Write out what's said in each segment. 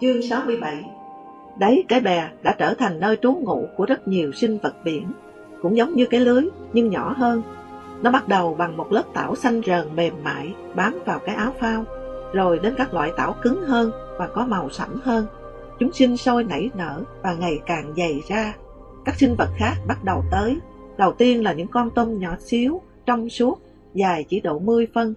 Chương 67 Đấy, cái bè đã trở thành nơi trú ngụ của rất nhiều sinh vật biển, cũng giống như cái lưới, nhưng nhỏ hơn. Nó bắt đầu bằng một lớp tảo xanh rờn mềm mại bám vào cái áo phao, rồi đến các loại tảo cứng hơn và có màu sẫm hơn. Chúng sinh sôi nảy nở và ngày càng dày ra. Các sinh vật khác bắt đầu tới. Đầu tiên là những con tôm nhỏ xíu, trong suốt, dài chỉ độ 10 phân.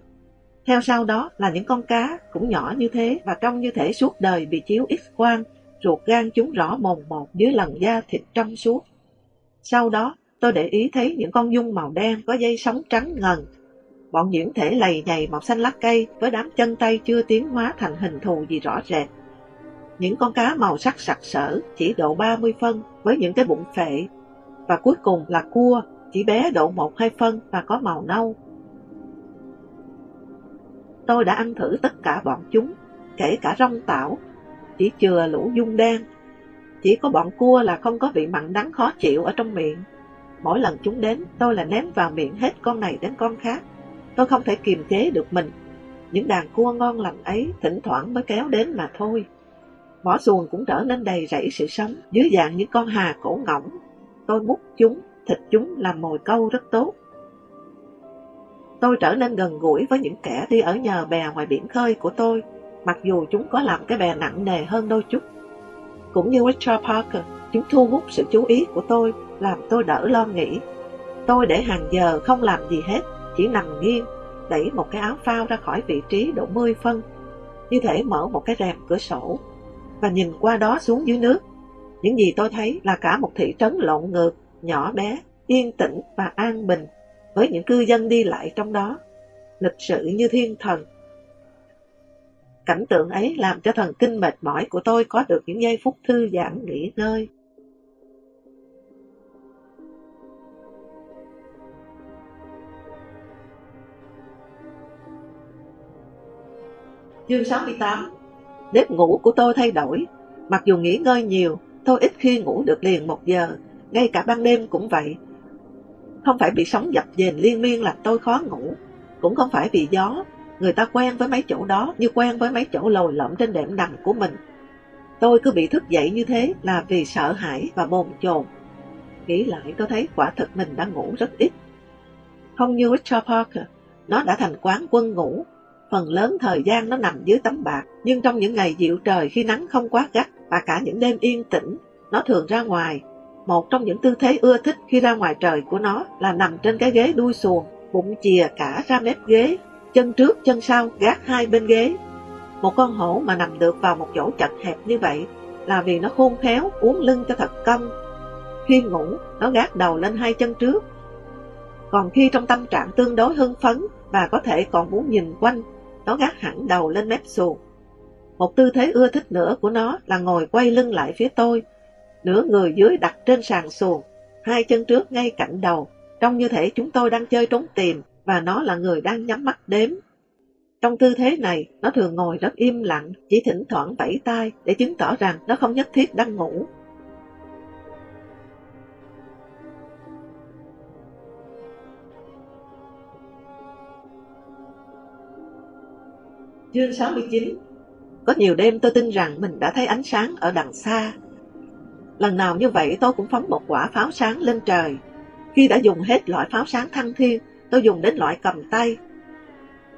Theo sau đó là những con cá cũng nhỏ như thế và trông như thể suốt đời bị chiếu x-quang, ruột gan chúng rõ mồn một dưới lần da thịt trong suốt. Sau đó, tôi để ý thấy những con dung màu đen có dây sóng trắng ngần. Bọn nhiễm thể lầy nhầy màu xanh lá cây với đám chân tay chưa tiến hóa thành hình thù gì rõ rệt. Những con cá màu sắc sặc sỡ chỉ độ 30 phân với những cái bụng phệ. Và cuối cùng là cua chỉ bé độ 1-2 phân và có màu nâu. Tôi đã ăn thử tất cả bọn chúng, kể cả rong tảo, chỉ chừa lũ dung đen. Chỉ có bọn cua là không có vị mặn đắng khó chịu ở trong miệng. Mỗi lần chúng đến, tôi là ném vào miệng hết con này đến con khác. Tôi không thể kiềm chế được mình. Những đàn cua ngon lành ấy thỉnh thoảng mới kéo đến mà thôi. Mỏ xuồng cũng trở nên đầy rẫy sự sống dưới dạng những con hà cổ ngỗng. Tôi múc chúng, thịt chúng làm mồi câu rất tốt. Tôi trở nên gần gũi với những kẻ đi ở nhờ bè ngoài biển khơi của tôi, mặc dù chúng có làm cái bè nặng nề hơn đôi chút. Cũng như Richard Parker, chúng thu hút sự chú ý của tôi, làm tôi đỡ lo nghĩ. Tôi để hàng giờ không làm gì hết, chỉ nằm nghiêng, đẩy một cái áo phao ra khỏi vị trí độ 10 phân, như thể mở một cái rèm cửa sổ, và nhìn qua đó xuống dưới nước. Những gì tôi thấy là cả một thị trấn lộn ngược, nhỏ bé, yên tĩnh và an bình, với những cư dân đi lại trong đó, lịch sự như thiên thần. Cảnh tượng ấy làm cho thần kinh mệt mỏi của tôi có được những giây phút thư giãn nghỉ ngơi. Chương 68 Nếp ngủ của tôi thay đổi. Mặc dù nghỉ ngơi nhiều, tôi ít khi ngủ được liền một giờ, ngay cả ban đêm cũng vậy. Không phải bị sóng dập dềnh liên miên làm tôi khó ngủ, cũng không phải vì gió, người ta quen với mấy chỗ đó như quen với mấy chỗ lồi lõm trên đệm nằm của mình. Tôi cứ bị thức dậy như thế là vì sợ hãi và bồn chồn. Nghĩ lại tôi thấy quả thực mình đã ngủ rất ít. Không như Richard Parker, nó đã thành quán quân ngủ. Phần lớn thời gian nó nằm dưới tấm bạc, nhưng trong những ngày dịu trời khi nắng không quá gắt và cả những đêm yên tĩnh, nó thường ra ngoài. Một trong những tư thế ưa thích khi ra ngoài trời của nó là nằm trên cái ghế đuôi xuồng, bụng chìa cả ra mép ghế, chân trước chân sau gác hai bên ghế. Một con hổ mà nằm được vào một chỗ chật hẹp như vậy là vì nó khôn khéo uốn lưng cho thật cong. Khi ngủ, nó gác đầu lên hai chân trước. Còn khi trong tâm trạng tương đối hưng phấn và có thể còn muốn nhìn quanh, nó gác hẳn đầu lên mép xuồng. Một tư thế ưa thích nữa của nó là ngồi quay lưng lại phía tôi, nửa người dưới đặt trên sàn xuồng, hai chân trước ngay cạnh đầu, trông như thể chúng tôi đang chơi trốn tìm và nó là người đang nhắm mắt đếm. Trong tư thế này, nó thường ngồi rất im lặng, chỉ thỉnh thoảng vẫy tay để chứng tỏ rằng nó không nhất thiết đang ngủ. Chương 69 Có nhiều đêm tôi tin rằng mình đã thấy ánh sáng ở đằng xa. Lần nào như vậy tôi cũng phóng một quả pháo sáng lên trời. Khi đã dùng hết loại pháo sáng thăng thiên, tôi dùng đến loại cầm tay.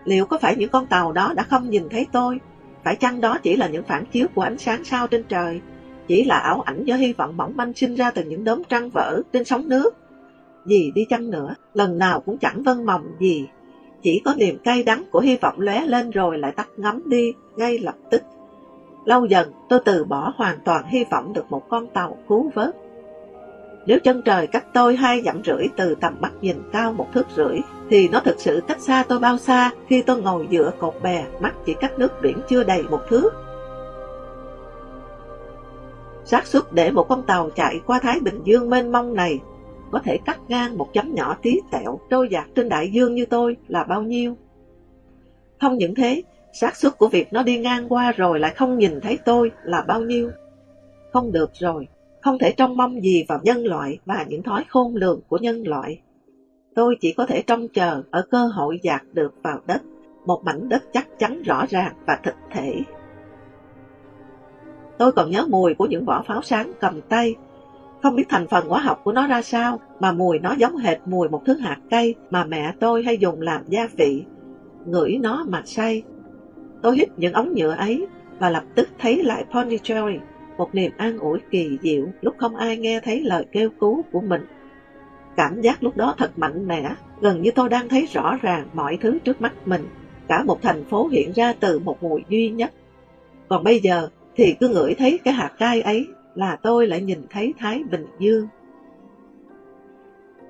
Liệu có phải những con tàu đó đã không nhìn thấy tôi? Phải chăng đó chỉ là những phản chiếu của ánh sáng sao trên trời? Chỉ là ảo ảnh do hy vọng mỏng manh sinh ra từ những đốm trăng vỡ trên sóng nước? Gì đi chăng nữa, lần nào cũng chẳng vân mộng gì. Chỉ có niềm cay đắng của hy vọng lóe lên rồi lại tắt ngấm đi ngay lập tức. Lâu dần tôi từ bỏ hoàn toàn hy vọng được một con tàu cứu vớt. Nếu chân trời cách tôi hai dặm rưỡi từ tầm mắt nhìn cao một thước rưỡi, thì nó thực sự cách xa tôi bao xa khi tôi ngồi dựa cột bè, mắt chỉ cách nước biển chưa đầy một thước. xác suất để một con tàu chạy qua Thái Bình Dương mênh mông này có thể cắt ngang một chấm nhỏ tí tẹo trôi dạt trên đại dương như tôi là bao nhiêu? Không những thế, xác suất của việc nó đi ngang qua rồi lại không nhìn thấy tôi là bao nhiêu? Không được rồi, không thể trông mong gì vào nhân loại và những thói khôn lường của nhân loại. Tôi chỉ có thể trông chờ ở cơ hội dạt được vào đất, một mảnh đất chắc chắn rõ ràng và thực thể. Tôi còn nhớ mùi của những vỏ pháo sáng cầm tay. Không biết thành phần hóa học của nó ra sao, mà mùi nó giống hệt mùi một thứ hạt cây mà mẹ tôi hay dùng làm gia vị. Ngửi nó mà say. Tôi hít những ống nhựa ấy và lập tức thấy lại Pondicherry, một niềm an ủi kỳ diệu lúc không ai nghe thấy lời kêu cứu của mình. Cảm giác lúc đó thật mạnh mẽ, gần như tôi đang thấy rõ ràng mọi thứ trước mắt mình. Cả một thành phố hiện ra từ một mùi duy nhất. Còn bây giờ thì cứ ngửi thấy cái hạt cay ấy là tôi lại nhìn thấy Thái Bình Dương.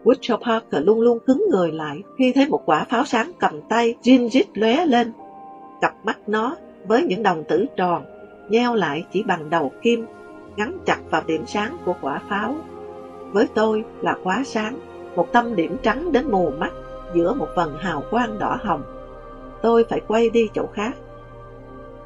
Woodrow Parker luôn luôn cứng người lại khi thấy một quả pháo sáng cầm tay rin rít lóe lên. Cặp mắt nó với những đồng tử tròn, nheo lại chỉ bằng đầu kim, gắn chặt vào điểm sáng của quả pháo. Với tôi là quá sáng, một tâm điểm trắng đến mù mắt giữa một vần hào quang đỏ hồng. Tôi phải quay đi chỗ khác.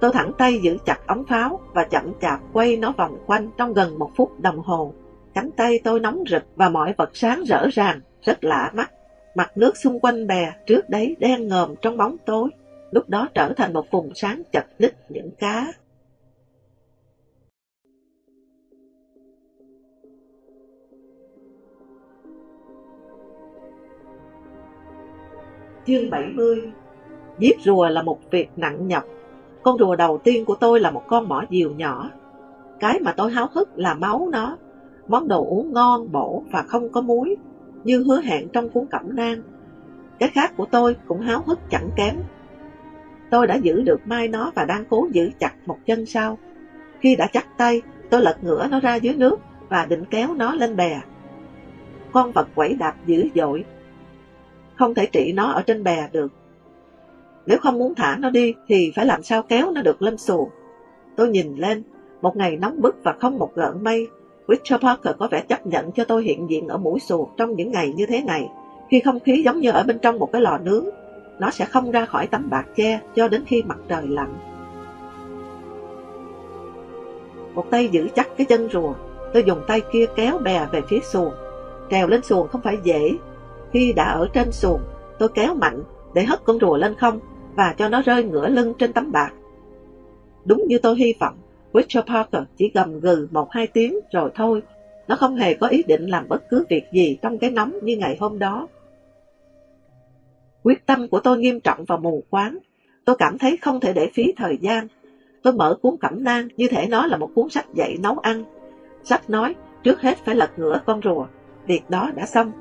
Tôi thẳng tay giữ chặt ống pháo và chậm chạp quay nó vòng quanh trong gần một phút đồng hồ. Cánh tay tôi nóng rực và mọi vật sáng rỡ ràng, rất lạ mắt. Mặt nước xung quanh bè trước đấy đen ngòm trong bóng tối, lúc đó trở thành một vùng sáng chật ních những cá. Chương 70 Giết rùa là một việc nặng nhọc. Con rùa đầu tiên của tôi là một con mỏ diều nhỏ. Cái mà tôi háo hức là máu nó. Món đồ uống ngon, bổ và không có muối, như hứa hẹn trong cuốn cẩm nang. Cái khác của tôi cũng háo hức chẳng kém. Tôi đã giữ được mai nó và đang cố giữ chặt một chân sau. Khi đã chắc tay, tôi lật ngửa nó ra dưới nước và định kéo nó lên bè. Con vật quẩy đạp dữ dội, không thể trị nó ở trên bè được. Nếu không muốn thả nó đi thì phải làm sao kéo nó được lên xuồng. Tôi nhìn lên, một ngày nóng bức và không một gợn mây. Richard Parker có vẻ chấp nhận cho tôi hiện diện ở mũi xuồng trong những ngày như thế này, khi không khí giống như ở bên trong một cái lò nướng. Nó sẽ không ra khỏi tấm bạc che cho đến khi mặt trời lặn. Một tay giữ chắc cái chân rùa, tôi dùng tay kia kéo bè về phía xuồng. Trèo lên xuồng không phải dễ, khi đã ở trên xuồng, tôi kéo mạnh để hất con rùa lên không và cho nó rơi ngửa lưng trên tấm bạc. Đúng như tôi hy vọng, Richard Parker chỉ gầm gừ một hai tiếng rồi thôi. Nó không hề có ý định làm bất cứ việc gì trong cái nóng như ngày hôm đó. Quyết tâm của tôi nghiêm trọng và mù quáng. Tôi cảm thấy không thể để phí thời gian. Tôi mở cuốn cẩm nang như thể nó là một cuốn sách dạy nấu ăn. Sách nói trước hết phải lật ngửa con rùa. Việc đó đã xong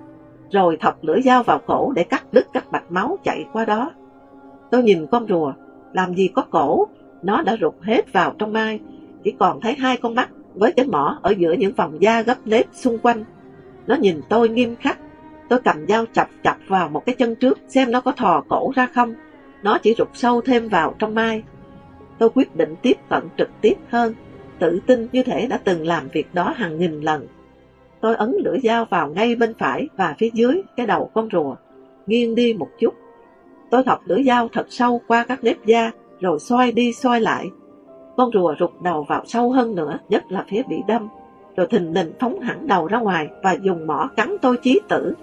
rồi thọc lưỡi dao vào cổ để cắt đứt các mạch máu chạy qua đó. Tôi nhìn con rùa, làm gì có cổ, nó đã rụt hết vào trong mai, chỉ còn thấy hai con mắt với cái mỏ ở giữa những vòng da gấp nếp xung quanh. Nó nhìn tôi nghiêm khắc, tôi cầm dao chập chập vào một cái chân trước xem nó có thò cổ ra không. Nó chỉ rụt sâu thêm vào trong mai. Tôi quyết định tiếp cận trực tiếp hơn, tự tin như thể đã từng làm việc đó hàng nghìn lần. Tôi ấn lưỡi dao vào ngay bên phải và phía dưới cái đầu con rùa, nghiêng đi một chút. Tôi thọc lưỡi dao thật sâu qua các nếp da, rồi xoay đi xoay lại. Con rùa rụt đầu vào sâu hơn nữa, nhất là phía bị đâm, rồi thình lình phóng hẳn đầu ra ngoài và dùng mỏ cắn tôi chí tử.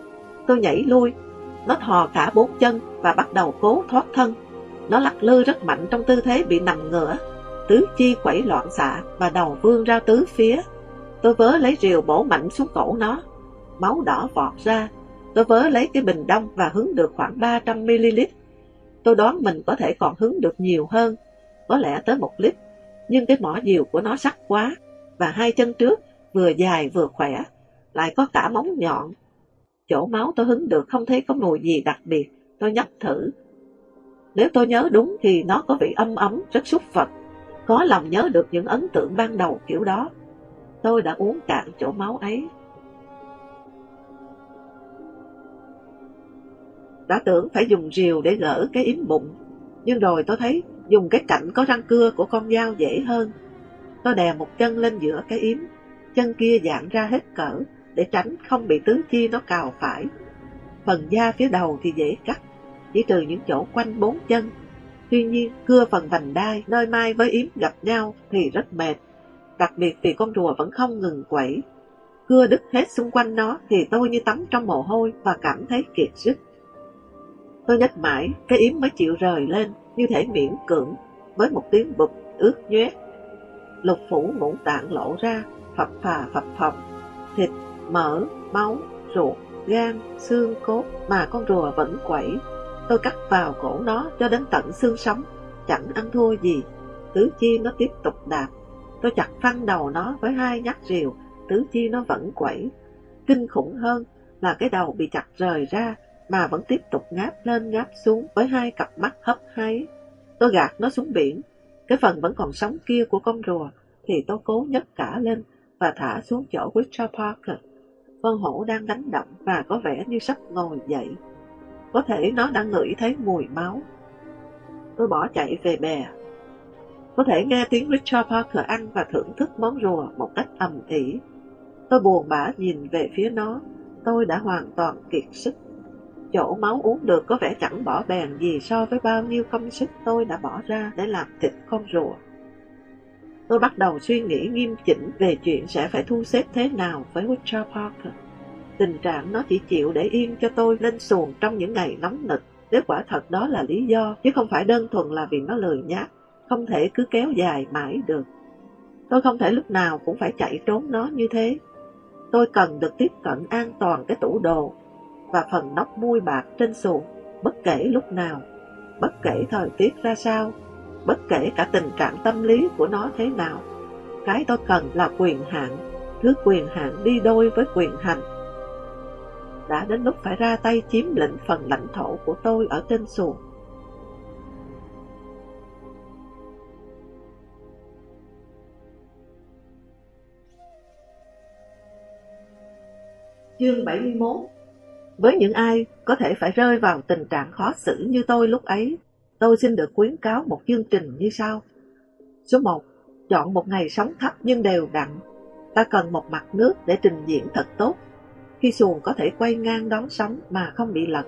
Tôi nhảy lui, nó thò cả bốn chân và bắt đầu cố thoát thân. Nó lắc lư rất mạnh trong tư thế bị nằm ngửa, tứ chi quẩy loạn xạ và đầu vươn ra tứ phía. Tôi vớ lấy rìu bổ mạnh xuống cổ nó. Máu đỏ vọt ra. Tôi vớ lấy cái bình đông và hứng được khoảng 300ml. Tôi đoán mình có thể còn hứng được nhiều hơn, có lẽ tới một lít. Nhưng cái mỏ diều của nó sắc quá, và hai chân trước vừa dài vừa khỏe, lại có cả móng nhọn. Chỗ máu tôi hứng được không thấy có mùi gì đặc biệt, tôi nhấp thử. Nếu tôi nhớ đúng thì nó có vị âm ấm, rất xúc vật. Có lòng nhớ được những ấn tượng ban đầu kiểu đó tôi đã uống cạn chỗ máu ấy. Đã tưởng phải dùng rìu để gỡ cái yếm bụng, nhưng rồi tôi thấy dùng cái cạnh có răng cưa của con dao dễ hơn. Tôi đè một chân lên giữa cái yếm, chân kia dạng ra hết cỡ để tránh không bị tứ chi nó cào phải. Phần da phía đầu thì dễ cắt, chỉ trừ những chỗ quanh bốn chân. Tuy nhiên, cưa phần vành đai nơi mai với yếm gặp nhau thì rất mệt đặc biệt vì con rùa vẫn không ngừng quẩy. Cưa đứt hết xung quanh nó thì tôi như tắm trong mồ hôi và cảm thấy kiệt sức. Tôi nhắc mãi, cái yếm mới chịu rời lên, như thể miễn cưỡng, với một tiếng bụp ướt nhoét. lục phủ ngũ tạng lộ ra, phập phà phập phồng, thịt, mỡ, máu, ruột, gan, xương cốt mà con rùa vẫn quẩy. Tôi cắt vào cổ nó cho đến tận xương sống, chẳng ăn thua gì. Tứ chi nó tiếp tục đạp. Tôi chặt phăng đầu nó với hai nhát rìu, tứ chi nó vẫn quẩy. Kinh khủng hơn là cái đầu bị chặt rời ra mà vẫn tiếp tục ngáp lên ngáp xuống với hai cặp mắt hấp háy. Tôi gạt nó xuống biển, cái phần vẫn còn sống kia của con rùa thì tôi cố nhấc cả lên và thả xuống chỗ Richard Parker. Con hổ đang đánh động và có vẻ như sắp ngồi dậy. Có thể nó đã ngửi thấy mùi máu. Tôi bỏ chạy về bè. Có thể nghe tiếng Richard Parker ăn và thưởng thức món rùa một cách ầm ĩ. Tôi buồn bã nhìn về phía nó. Tôi đã hoàn toàn kiệt sức. Chỗ máu uống được có vẻ chẳng bỏ bèn gì so với bao nhiêu công sức tôi đã bỏ ra để làm thịt con rùa. Tôi bắt đầu suy nghĩ nghiêm chỉnh về chuyện sẽ phải thu xếp thế nào với Richard Parker. Tình trạng nó chỉ chịu để yên cho tôi lên xuồng trong những ngày nóng nực, nếu quả thật đó là lý do, chứ không phải đơn thuần là vì nó lười nhác, không thể cứ kéo dài mãi được. Tôi không thể lúc nào cũng phải chạy trốn nó như thế. Tôi cần được tiếp cận an toàn cái tủ đồ và phần nóc mui bạc trên xuồng, bất kể lúc nào, bất kể thời tiết ra sao, bất kể cả tình trạng tâm lý của nó thế nào. Cái tôi cần là quyền hạn, thứ quyền hạn đi đôi với quyền hành. Đã đến lúc phải ra tay chiếm lĩnh phần lãnh thổ của tôi ở trên xuồng. Chương 71 Với những ai có thể phải rơi vào tình trạng khó xử như tôi lúc ấy, tôi xin được khuyến cáo một chương trình như sau. Số 1. Chọn một ngày sóng thấp nhưng đều đặn. Ta cần một mặt nước để trình diễn thật tốt, khi xuồng có thể quay ngang đón sóng mà không bị lật.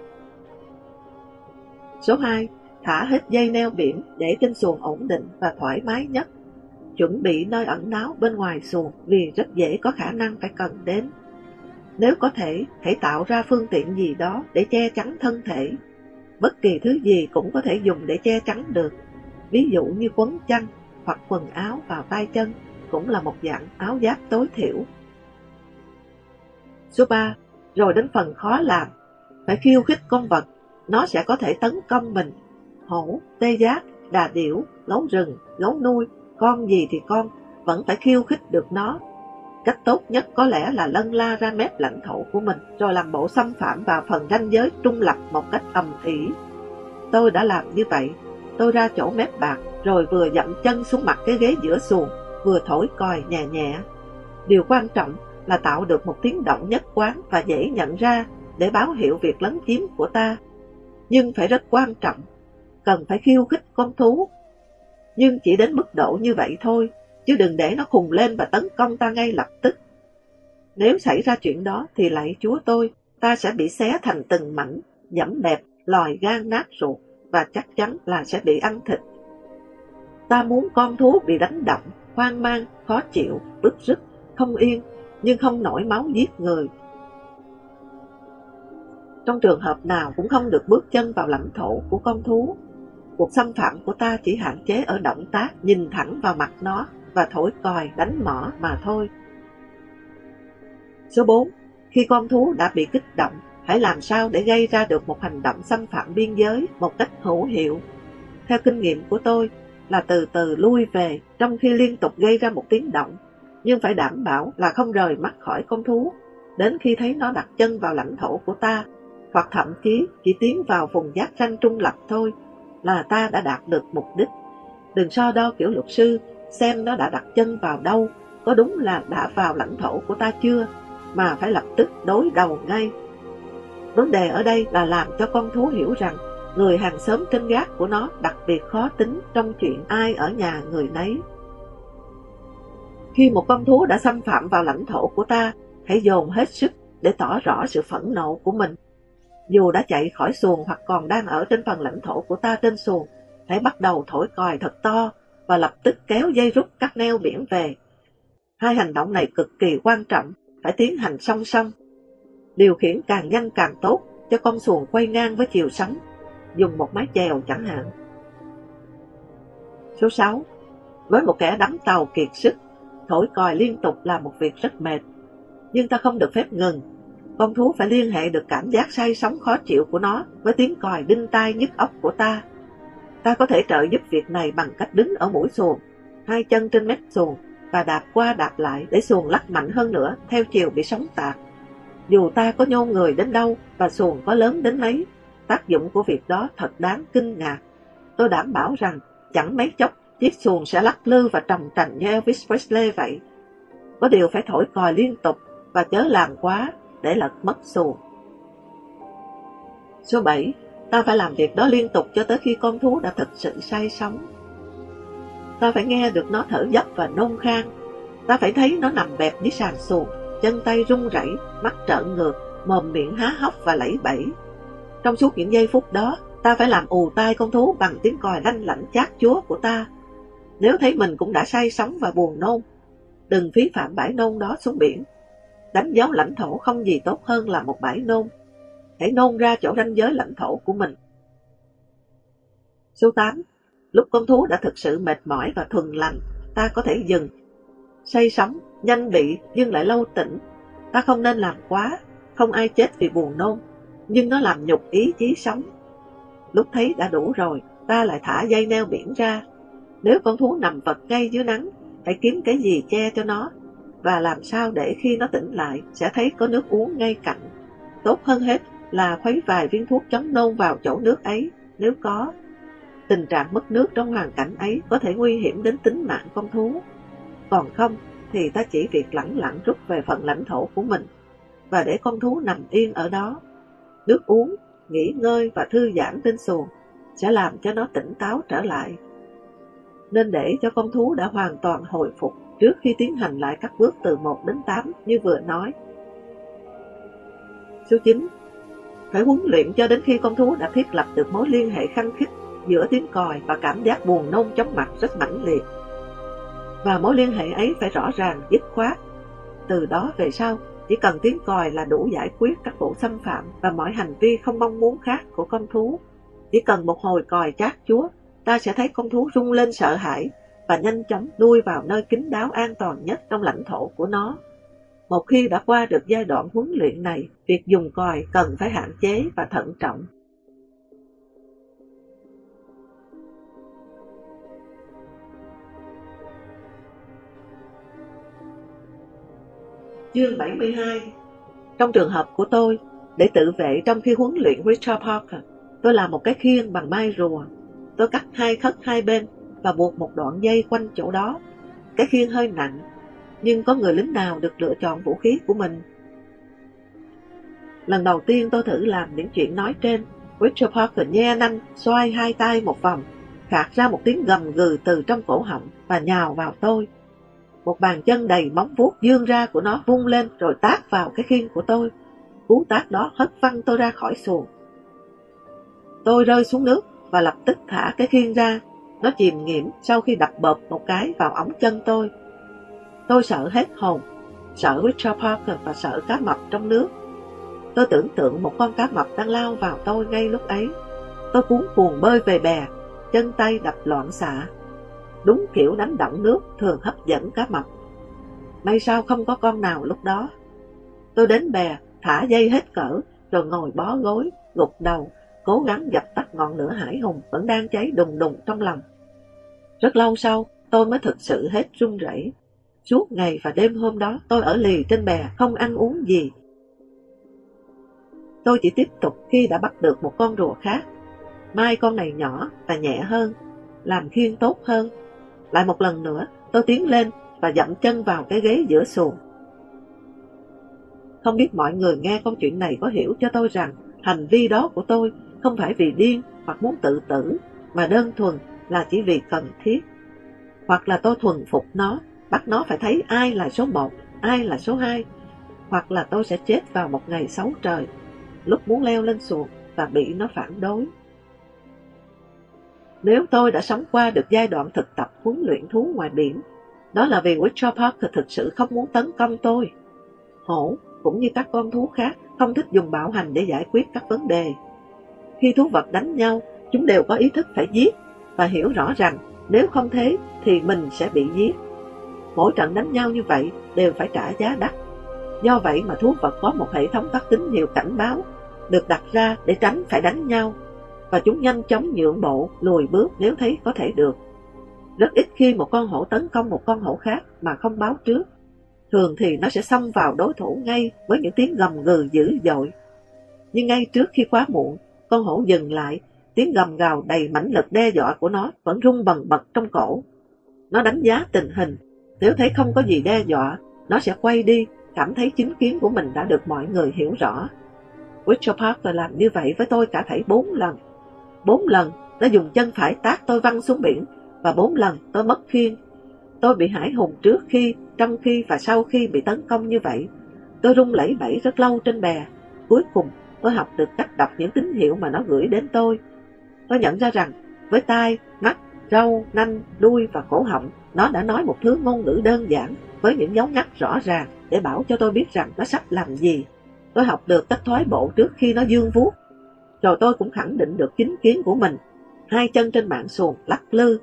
Số 2. Thả hết dây neo biển để trên xuồng ổn định và thoải mái nhất. Chuẩn bị nơi ẩn náu bên ngoài xuồng vì rất dễ có khả năng phải cần đến. Nếu có thể, hãy tạo ra phương tiện gì đó để che chắn thân thể Bất kỳ thứ gì cũng có thể dùng để che chắn được. Ví dụ như quấn chăn hoặc quần áo vào tay chân cũng là một dạng áo giáp tối thiểu. Số 3. Rồi đến phần khó làm. Phải khiêu khích con vật, nó sẽ có thể tấn công mình. Hổ, tê giác, đà điểu, gấu rừng, gấu nuôi, con gì thì con, vẫn phải khiêu khích được nó Cách tốt nhất có lẽ là lân la ra mép lãnh thổ của mình, rồi làm bộ xâm phạm vào phần ranh giới trung lập một cách âm ỉ. Tôi đã làm như vậy, tôi ra chỗ mép bạc, rồi vừa dậm chân xuống mặt cái ghế giữa xuồng, vừa thổi còi nhẹ nhẹ. Điều quan trọng là tạo được một tiếng động nhất quán và dễ nhận ra để báo hiệu việc lấn chiếm của ta. Nhưng phải rất quan trọng, cần phải khiêu khích con thú. Nhưng chỉ đến mức độ như vậy thôi, chứ đừng để nó khùng lên và tấn công ta ngay lập tức. Nếu xảy ra chuyện đó thì lạy chúa tôi, ta sẽ bị xé thành từng mảnh, dẫm đẹp, lòi gan nát ruột và chắc chắn là sẽ bị ăn thịt. Ta muốn con thú bị đánh động, hoang mang, khó chịu, bức rứt, không yên, nhưng không nổi máu giết người. Trong trường hợp nào cũng không được bước chân vào lãnh thổ của con thú. Cuộc xâm phạm của ta chỉ hạn chế ở động tác nhìn thẳng vào mặt nó và thổi còi đánh mỏ mà thôi. Số 4. Khi con thú đã bị kích động, hãy làm sao để gây ra được một hành động xâm phạm biên giới một cách hữu hiệu. Theo kinh nghiệm của tôi là từ từ lui về trong khi liên tục gây ra một tiếng động, nhưng phải đảm bảo là không rời mắt khỏi con thú, đến khi thấy nó đặt chân vào lãnh thổ của ta, hoặc thậm chí chỉ tiến vào vùng giáp ranh trung lập thôi, là ta đã đạt được mục đích. Đừng so đo kiểu luật sư xem nó đã đặt chân vào đâu, có đúng là đã vào lãnh thổ của ta chưa, mà phải lập tức đối đầu ngay. Vấn đề ở đây là làm cho con thú hiểu rằng người hàng xóm trên gác của nó đặc biệt khó tính trong chuyện ai ở nhà người nấy. Khi một con thú đã xâm phạm vào lãnh thổ của ta, hãy dồn hết sức để tỏ rõ sự phẫn nộ của mình. Dù đã chạy khỏi xuồng hoặc còn đang ở trên phần lãnh thổ của ta trên xuồng, hãy bắt đầu thổi còi thật to và lập tức kéo dây rút cắt neo biển về. Hai hành động này cực kỳ quan trọng, phải tiến hành song song. Điều khiển càng nhanh càng tốt cho con xuồng quay ngang với chiều sóng, dùng một mái chèo chẳng hạn. Số 6. Với một kẻ đắm tàu kiệt sức, thổi còi liên tục là một việc rất mệt. Nhưng ta không được phép ngừng. Con thú phải liên hệ được cảm giác say sóng khó chịu của nó với tiếng còi đinh tai nhức óc của ta. Ta có thể trợ giúp việc này bằng cách đứng ở mũi xuồng, hai chân trên mép xuồng và đạp qua đạp lại để xuồng lắc mạnh hơn nữa theo chiều bị sóng tạt. Dù ta có nhô người đến đâu và xuồng có lớn đến mấy, tác dụng của việc đó thật đáng kinh ngạc. Tôi đảm bảo rằng chẳng mấy chốc chiếc xuồng sẽ lắc lư và trầm trành như Elvis Presley vậy. Có điều phải thổi còi liên tục và chớ làm quá để lật mất xuồng. Số 7. Ta phải làm việc đó liên tục cho tới khi con thú đã thực sự say sóng. Ta phải nghe được nó thở dốc và nôn khan. Ta phải thấy nó nằm bẹp dưới sàn xuồng, chân tay run rẩy, mắt trợn ngược, mồm miệng há hốc và lẫy bẫy. Trong suốt những giây phút đó, ta phải làm ù tai con thú bằng tiếng còi lanh lảnh chát chúa của ta. Nếu thấy mình cũng đã say sóng và buồn nôn, đừng phí phạm bãi nôn đó xuống biển. Đánh dấu lãnh thổ không gì tốt hơn là một bãi nôn. Hãy nôn ra chỗ ranh giới lãnh thổ của mình. Số 8. Lúc con thú đã thực sự mệt mỏi và thuần lành, ta có thể dừng. Say sóng, nhanh bị nhưng lại lâu tỉnh. Ta không nên làm quá, không ai chết vì buồn nôn, nhưng nó làm nhục ý chí sống. Lúc thấy đã đủ rồi, ta lại thả dây neo biển ra. Nếu con thú nằm vật ngay dưới nắng, hãy kiếm cái gì che cho nó, và làm sao để khi nó tỉnh lại sẽ thấy có nước uống ngay cạnh. Tốt hơn hết là khuấy vài viên thuốc chống nôn vào chỗ nước ấy, nếu có. Tình trạng mất nước trong hoàn cảnh ấy có thể nguy hiểm đến tính mạng con thú. Còn không, thì ta chỉ việc lẳng lặng rút về phần lãnh thổ của mình và để con thú nằm yên ở đó. Nước uống, nghỉ ngơi và thư giãn trên xuồng sẽ làm cho nó tỉnh táo trở lại. Nên để cho con thú đã hoàn toàn hồi phục trước khi tiến hành lại các bước từ 1 đến 8 như vừa nói. Số 9. Phải huấn luyện cho đến khi con thú đã thiết lập được mối liên hệ khăng khít giữa tiếng còi và cảm giác buồn nôn chóng mặt rất mãnh liệt. Và mối liên hệ ấy phải rõ ràng, dứt khoát. Từ đó về sau, chỉ cần tiếng còi là đủ giải quyết các vụ xâm phạm và mọi hành vi không mong muốn khác của con thú. Chỉ cần một hồi còi chát chúa, ta sẽ thấy con thú rung lên sợ hãi và nhanh chóng lui vào nơi kín đáo an toàn nhất trong lãnh thổ của nó. Một khi đã qua được giai đoạn huấn luyện này, việc dùng còi cần phải hạn chế và thận trọng. Chương 72 Trong trường hợp của tôi, để tự vệ trong khi huấn luyện Richard Parker, tôi làm một cái khiên bằng mai rùa. Tôi cắt hai khất hai bên và buộc một đoạn dây quanh chỗ đó. Cái khiên hơi nặng, nhưng có người lính nào được lựa chọn vũ khí của mình. Lần đầu tiên tôi thử làm những chuyện nói trên, Richard Parker nhe nanh, xoay hai tay một vòng, khạc ra một tiếng gầm gừ từ trong cổ họng và nhào vào tôi. Một bàn chân đầy móng vuốt dương ra của nó vung lên rồi tác vào cái khiên của tôi. Cú tác đó hất văng tôi ra khỏi xuồng. Tôi rơi xuống nước và lập tức thả cái khiên ra. Nó chìm nghiễm sau khi đập bợp một cái vào ống chân tôi. Tôi sợ hết hồn, sợ Richard Parker và sợ cá mập trong nước. Tôi tưởng tượng một con cá mập đang lao vào tôi ngay lúc ấy. Tôi cuốn cuồng bơi về bè, chân tay đập loạn xạ đúng kiểu đánh động nước thường hấp dẫn cá mập. May sao không có con nào lúc đó. Tôi đến bè, thả dây hết cỡ, rồi ngồi bó gối, gục đầu, cố gắng dập tắt ngọn lửa hải hùng vẫn đang cháy đùng đùng trong lòng. Rất lâu sau, tôi mới thực sự hết run rẩy. Suốt ngày và đêm hôm đó, tôi ở lì trên bè, không ăn uống gì. Tôi chỉ tiếp tục khi đã bắt được một con rùa khác. Mai con này nhỏ và nhẹ hơn, làm khiên tốt hơn lại một lần nữa, tôi tiến lên và dậm chân vào cái ghế giữa xuồng. Không biết mọi người nghe câu chuyện này có hiểu cho tôi rằng hành vi đó của tôi không phải vì điên hoặc muốn tự tử, mà đơn thuần là chỉ vì cần thiết. Hoặc là tôi thuần phục nó, bắt nó phải thấy ai là số một, ai là số hai, hoặc là tôi sẽ chết vào một ngày xấu trời, lúc muốn leo lên xuồng và bị nó phản đối. Nếu tôi đã sống qua được giai đoạn thực tập huấn luyện thú ngoài biển, đó là vì Richard Parker thực sự không muốn tấn công tôi. Hổ, cũng như các con thú khác, không thích dùng bạo hành để giải quyết các vấn đề. Khi thú vật đánh nhau, chúng đều có ý thức phải giết và hiểu rõ rằng nếu không thế thì mình sẽ bị giết. Mỗi trận đánh nhau như vậy đều phải trả giá đắt. Do vậy mà thú vật có một hệ thống các tín hiệu cảnh báo được đặt ra để tránh phải đánh nhau và chúng nhanh chóng nhượng bộ, lùi bước nếu thấy có thể được. Rất ít khi một con hổ tấn công một con hổ khác mà không báo trước. Thường thì nó sẽ xông vào đối thủ ngay với những tiếng gầm gừ dữ dội. Nhưng ngay trước khi quá muộn, con hổ dừng lại, tiếng gầm gào đầy mãnh lực đe dọa của nó vẫn rung bần bật trong cổ. Nó đánh giá tình hình, nếu thấy không có gì đe dọa, nó sẽ quay đi, cảm thấy chính kiến của mình đã được mọi người hiểu rõ. Richard Parker làm như vậy với tôi cả thảy bốn lần. Bốn lần, nó dùng chân phải tác tôi văng xuống biển, và bốn lần tôi mất khiên. Tôi bị hải hùng trước khi, trong khi và sau khi bị tấn công như vậy. Tôi rung lẩy bẫy rất lâu trên bè. Cuối cùng, tôi học được cách đọc những tín hiệu mà nó gửi đến tôi. Tôi nhận ra rằng, với tai, mắt, râu, nanh, đuôi và cổ họng, nó đã nói một thứ ngôn ngữ đơn giản với những dấu ngắt rõ ràng để bảo cho tôi biết rằng nó sắp làm gì. Tôi học được cách thoái bộ trước khi nó dương vuốt. Rồi tôi cũng khẳng định được chính kiến của mình. Hai chân trên mạng xuồng lắc lư,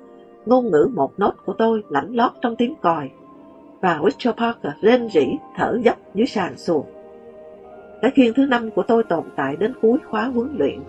ngôn ngữ một nốt của tôi lãnh lót trong tiếng còi. Và Richard Parker rên rỉ, thở dốc dưới sàn xuồng. Cái khiên thứ năm của tôi tồn tại đến cuối khóa huấn luyện